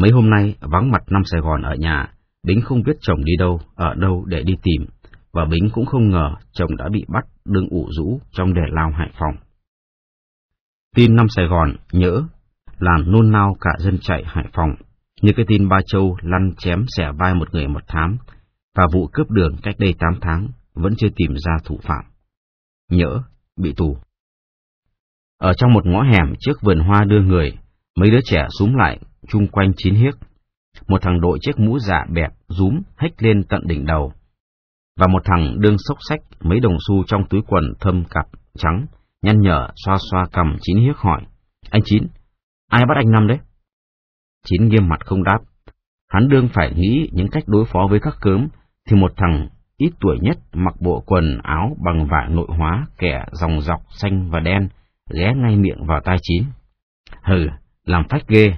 Mấy hôm nay vắng mặt năm Sài Gòn ở nhà, Bính không biết chồng đi đâu, ở đâu để đi tìm, và Bính cũng không ngờ chồng đã bị bắt đương ủ rũ trong đề lao Hải Phòng. Tin năm Sài Gòn nhỡ, làm nôn nao cả dân chạy Hải Phòng, như cái tin Ba Châu lăn chém xẻ vai một người một thám, và vụ cướp đường cách đây tám tháng vẫn chưa tìm ra thủ phạm. Nhỡ, bị tù. Ở trong một ngõ hẻm trước vườn hoa đưa người, mấy đứa trẻ súng lại, chung quanh chín hiếc. Một thằng đội chiếc mũ dạ bẹp, rúm, hếch lên tận đỉnh đầu. Và một thằng đương sốc sách, mấy đồng xu trong túi quần thâm cặp, trắng, nhăn nhở, xoa xoa cầm chín hiếc hỏi. Anh Chín, ai bắt anh Năm đấy? Chín nghiêm mặt không đáp. Hắn đương phải nghĩ những cách đối phó với các cớm, thì một thằng ít tuổi nhất mặc bộ quần áo bằng vải nội hóa, kẻ dòng dọc xanh và đen, ghé ngay miệng vào tai Chín. Hừ, làm phách ghê,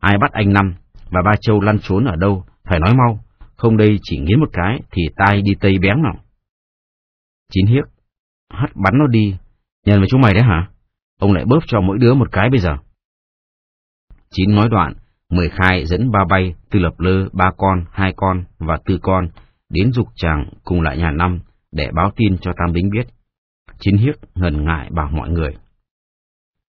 ai bắt anh Năm, và ba châu lăn trốn ở đâu, phải nói mau, không đây chỉ nghiến một cái thì tai đi tây bén nào. Chín hiếc, hắt bắn nó đi, nhận với chúng mày đấy hả? Ông lại bóp cho mỗi đứa một cái bây giờ. Chín nói đoạn, mười khai dẫn ba bay, tư lập lơ, ba con, hai con và tư con, đến dục chàng cùng lại nhà năm để báo tin cho Tam Bính biết. Chín hiếc ngần ngại bảo mọi người.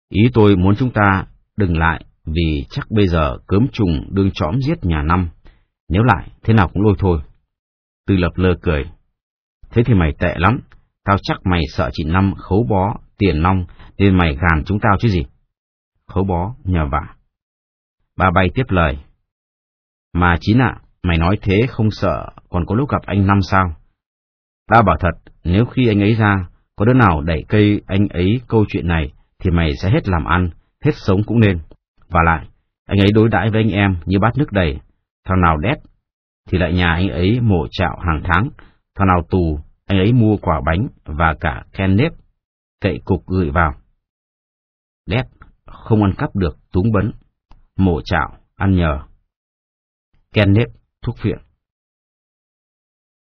Ý tôi muốn chúng ta đừng lại vì chắc bây giờ cớm trùng đương chõm giết nhà năm. Nếu lại, thế nào cũng lôi thôi. Tư lập lơ cười. Thế thì mày tệ lắm. Tao chắc mày sợ chị Năm khấu bó, tiền long nên mày gàn chúng tao chứ gì. Khấu bó, nhờ vả. Ba bay tiếp lời. Mà chín ạ, mày nói thế không sợ, còn có lúc gặp anh Năm sao? Tao bảo thật, nếu khi anh ấy ra, có đứa nào đẩy cây anh ấy câu chuyện này, thì mày sẽ hết làm ăn, hết sống cũng nên. Và lại, anh ấy đối đãi với anh em như bát nước đầy, thằng nào đét, thì lại nhà anh ấy mổ chạo hàng tháng, thằng nào tù, anh ấy mua quả bánh và cả khen nếp, cậy cục gửi vào. Đét, không ăn cắp được, túng bấn, mổ chạo, ăn nhờ. Ken nếp, thuốc phiện.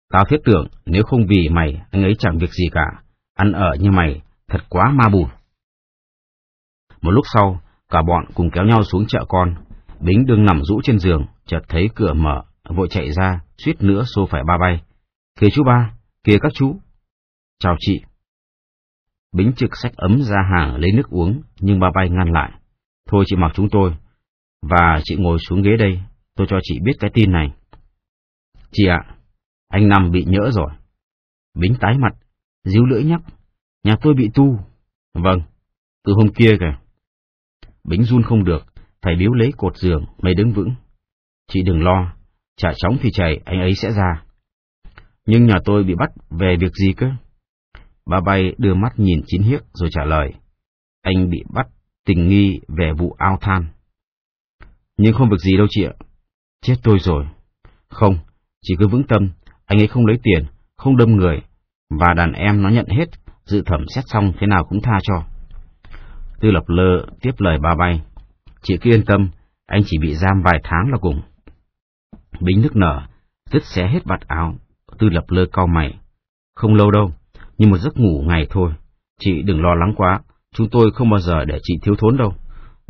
Tao thiết tưởng nếu không vì mày, anh ấy chẳng việc gì cả, ăn ở như mày, thật quá ma bùn. Một lúc sau, cả bọn cùng kéo nhau xuống chợ con. Bính đương nằm rũ trên giường, chợt thấy cửa mở, vội chạy ra, suýt nữa xô phải ba bay. Kìa chú ba, kìa các chú. Chào chị. Bính trực sách ấm ra hàng lấy nước uống, nhưng ba bay ngăn lại. Thôi chị mặc chúng tôi, và chị ngồi xuống ghế đây, tôi cho chị biết cái tin này. Chị ạ, anh Năm bị nhỡ rồi. Bính tái mặt, díu lưỡi nhắc, nhà tôi bị tu. Vâng, từ hôm kia kìa. Bính run không được, thầy biếu lấy cột giường, mày đứng vững. Chị đừng lo, trả chóng thì chảy, anh ấy sẽ ra. Nhưng nhà tôi bị bắt về việc gì cơ? Bà bay đưa mắt nhìn chín hiếc rồi trả lời. Anh bị bắt tình nghi về vụ ao than. Nhưng không việc gì đâu chị ạ. Chết tôi rồi. Không, chỉ cứ vững tâm, anh ấy không lấy tiền, không đâm người, và đàn em nó nhận hết, dự thẩm xét xong thế nào cũng tha cho. Tư Lập Lơ tiếp lời ba bay. Chị cứ yên tâm, anh chỉ bị giam vài tháng là cùng. Bính nước nở, tức xé hết vạt áo. Tư Lập Lơ cau mày. Không lâu đâu, nhưng một giấc ngủ ngày thôi. Chị đừng lo lắng quá, chúng tôi không bao giờ để chị thiếu thốn đâu.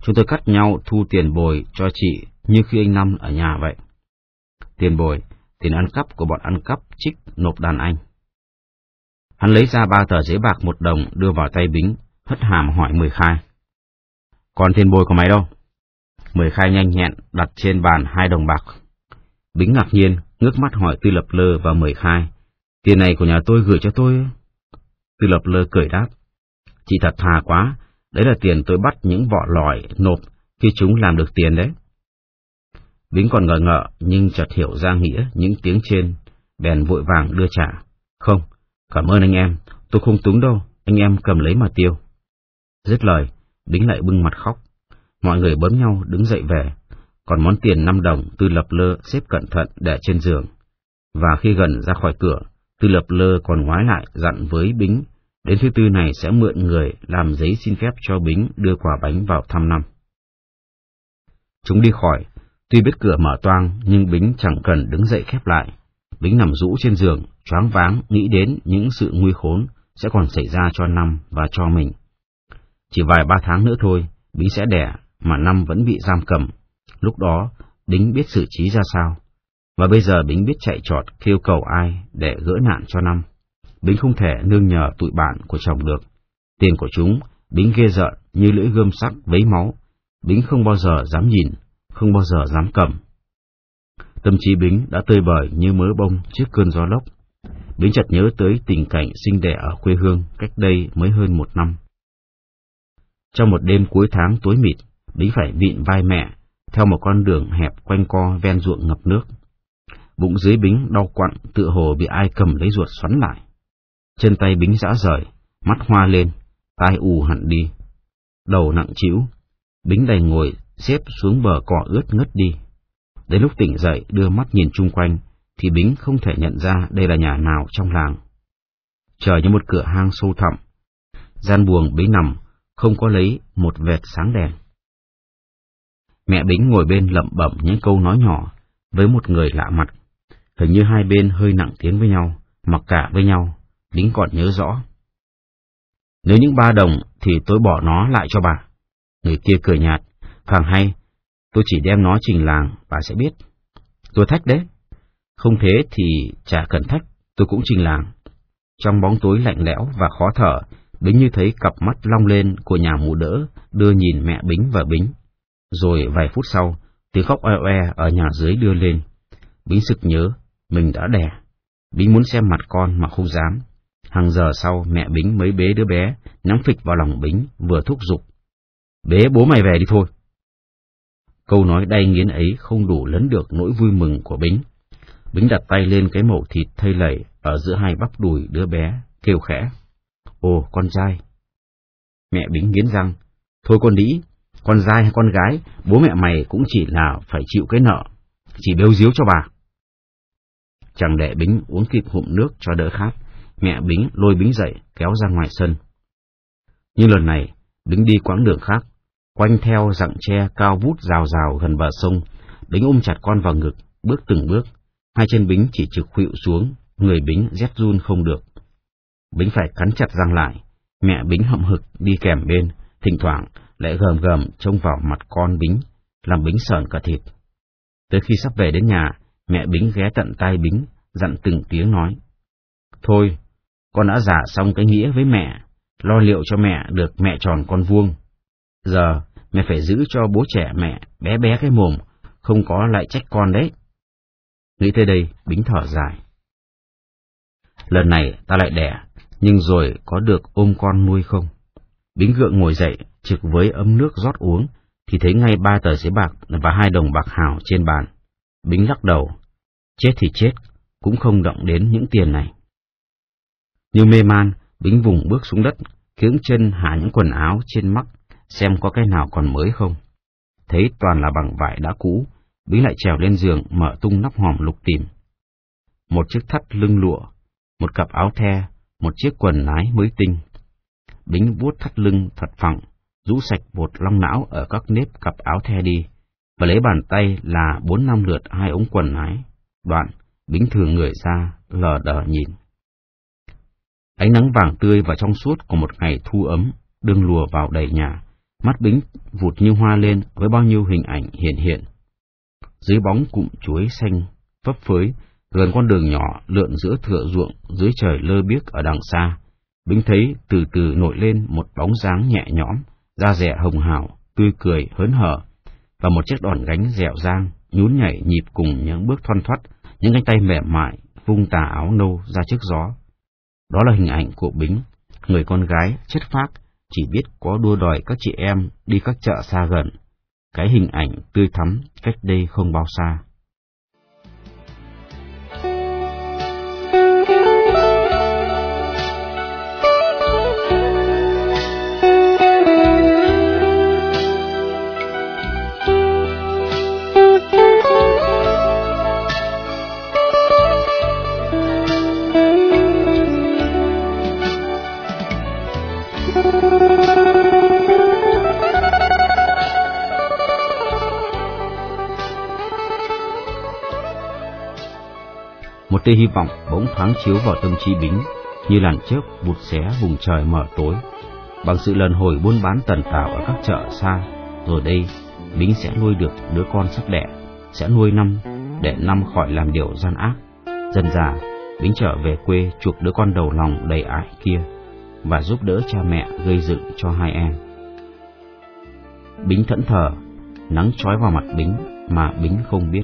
Chúng tôi cắt nhau thu tiền bồi cho chị như khi anh Năm ở nhà vậy. Tiền bồi, tiền ăn cắp của bọn ăn cắp trích nộp đàn anh. Hắn lấy ra ba tờ giấy bạc một đồng đưa vào tay Bính, hất hàm hỏi Mười Khai. Còn tiền bồi của mày đâu? Mười Khai nhanh nhẹn đặt trên bàn hai đồng bạc. Bính ngạc nhiên, ngước mắt hỏi Tư Lập Lơ và Mười Khai. Tiền này của nhà tôi gửi cho tôi. Tư Lập Lơ cười đáp. Chị thật thà quá, đấy là tiền tôi bắt những vọ lòi nộp khi chúng làm được tiền đấy. Bính còn ngờ ngợ nhưng chợt hiểu ra nghĩa những tiếng trên, bèn vội vàng đưa trả. Không, cảm ơn anh em, tôi không túng đâu, anh em cầm lấy mà tiêu. Dứt lời, Bính lại bưng mặt khóc. Mọi người bấm nhau đứng dậy về, còn món tiền năm đồng Tư Lập Lơ xếp cẩn thận để trên giường. Và khi gần ra khỏi cửa, Tư Lập Lơ còn ngoái lại dặn với Bính, đến thứ tư này sẽ mượn người làm giấy xin phép cho Bính đưa quả bánh vào thăm năm. Chúng đi khỏi, tuy biết cửa mở toang nhưng Bính chẳng cần đứng dậy khép lại. Bính nằm rũ trên giường, choáng váng nghĩ đến những sự nguy khốn sẽ còn xảy ra cho Năm và cho mình. Chỉ vài ba tháng nữa thôi, Bí sẽ đẻ, mà Năm vẫn bị giam cầm. Lúc đó, Bính biết xử trí ra sao, và bây giờ Bính biết chạy trọt kêu cầu ai để gỡ nạn cho năm. Bính không thể nương nhờ tụi bạn của chồng được. Tiền của chúng, Bính ghê rợn như lưỡi gươm sắc vấy máu. Bính không bao giờ dám nhìn, không bao giờ dám cầm. Tâm trí Bính đã tơi bời như mớ bông trước cơn gió lốc. Bính chợt nhớ tới tình cảnh sinh đẻ ở quê hương cách đây mới hơn một năm. Trong một đêm cuối tháng tối mịt, Bính phải vịn vai mẹ, theo một con đường hẹp quanh co ven ruộng ngập nước. Bụng dưới Bính đau quặn, tựa hồ bị ai cầm lấy ruột xoắn lại. Chân tay Bính rã rời, mắt hoa lên, tai ù hẳn đi. Đầu nặng chịu, Bính đành ngồi xếp xuống bờ cỏ ướt ngất đi. Đến lúc tỉnh dậy đưa mắt nhìn chung quanh, thì Bính không thể nhận ra đây là nhà nào trong làng. Trời như một cửa hang sâu thẳm. Gian buồng Bính nằm, không có lấy một vệt sáng đèn. Mẹ Bính ngồi bên lẩm bẩm những câu nói nhỏ với một người lạ mặt. Hình như hai bên hơi nặng tiếng với nhau, mặc cả với nhau, Bính còn nhớ rõ. Nếu những ba đồng thì tôi bỏ nó lại cho bà. Người kia cười nhạt, càng hay, tôi chỉ đem nó trình làng, bà sẽ biết. Tôi thách đấy. Không thế thì chả cần thách, tôi cũng trình làng. Trong bóng tối lạnh lẽo và khó thở, Bính như thấy cặp mắt long lên của nhà mụ đỡ, đưa nhìn mẹ Bính và Bính. Rồi vài phút sau, tiếng khóc oe oe ở nhà dưới đưa lên. Bính sực nhớ, mình đã đẻ. Bính muốn xem mặt con mà không dám. Hàng giờ sau, mẹ Bính mới bế đứa bé, nắm phịch vào lòng Bính, vừa thúc giục. Bế bố mày về đi thôi. Câu nói đay nghiến ấy không đủ lấn được nỗi vui mừng của Bính. Bính đặt tay lên cái mẩu thịt thây lẩy ở giữa hai bắp đùi đứa bé, kêu khẽ. Ồ, con trai. Mẹ Bính nghiến răng. Thôi con đĩ, con trai hay con gái, bố mẹ mày cũng chỉ là phải chịu cái nợ, chỉ bêu diếu cho bà. Chẳng để Bính uống kịp hụm nước cho đỡ khát, mẹ Bính lôi Bính dậy, kéo ra ngoài sân. Nhưng lần này, Bính đi quãng đường khác, quanh theo dặng tre cao vút rào rào gần bờ sông, Bính ôm chặt con vào ngực, bước từng bước, hai chân Bính chỉ trực khuỵu xuống, người Bính rét run không được. Bính phải cắn chặt răng lại, mẹ Bính hậm hực đi kèm bên, thỉnh thoảng lại gầm gầm trông vào mặt con Bính, làm Bính sờn cả thịt. Tới khi sắp về đến nhà, mẹ Bính ghé tận tai Bính, dặn từng tiếng nói. Thôi, con đã giả xong cái nghĩa với mẹ, lo liệu cho mẹ được mẹ tròn con vuông. Giờ, mẹ phải giữ cho bố trẻ mẹ bé bé cái mồm, không có lại trách con đấy. Nghĩ tới đây, Bính thở dài. Lần này ta lại đẻ, nhưng rồi có được ôm con nuôi không? Bính gượng ngồi dậy, trực với ấm nước rót uống, thì thấy ngay ba tờ giấy bạc và hai đồng bạc hào trên bàn. Bính lắc đầu, chết thì chết, cũng không động đến những tiền này. Như mê man, Bính vùng bước xuống đất, kiếng chân hạ những quần áo trên mắt, xem có cái nào còn mới không. Thấy toàn là bằng vải đã cũ, Bính lại trèo lên giường mở tung nắp hòm lục tìm. Một chiếc thắt lưng lụa, một cặp áo the, một chiếc quần lái mới tinh. Bính vuốt thắt lưng thật phẳng, rũ sạch bột long não ở các nếp cặp áo the đi, và lấy bàn tay là bốn năm lượt hai ống quần lái. Đoạn, Bính thường người ra, lờ đờ nhìn. Ánh nắng vàng tươi và trong suốt của một ngày thu ấm, đương lùa vào đầy nhà, mắt Bính vụt như hoa lên với bao nhiêu hình ảnh hiện hiện. Dưới bóng cụm chuối xanh, phấp phới, gần con đường nhỏ lượn giữa thửa ruộng dưới trời lơ biếc ở đằng xa, Bính thấy từ từ nổi lên một bóng dáng nhẹ nhõm, da rẻ hồng hào, tươi cười, hớn hở, và một chiếc đòn gánh dẻo dang, nhún nhảy nhịp cùng những bước thoăn thoắt, những cánh tay mềm mại, vung tà áo nâu ra trước gió. Đó là hình ảnh của Bính, người con gái chất phác, chỉ biết có đua đòi các chị em đi các chợ xa gần. Cái hình ảnh tươi thắm cách đây không bao xa. Một tia hy vọng bỗng thoáng chiếu vào tâm trí Bính, như làn chớp vụt xé vùng trời mở tối. Bằng sự lần hồi buôn bán tần tảo ở các chợ xa, rồi đây, Bính sẽ nuôi được đứa con sắp đẻ, sẽ nuôi năm để năm khỏi làm điều gian ác. Dần già Bính trở về quê chuộc đứa con đầu lòng đầy ái kia và giúp đỡ cha mẹ gây dựng cho hai em. Bính thẫn thờ, nắng trói vào mặt Bính mà Bính không biết.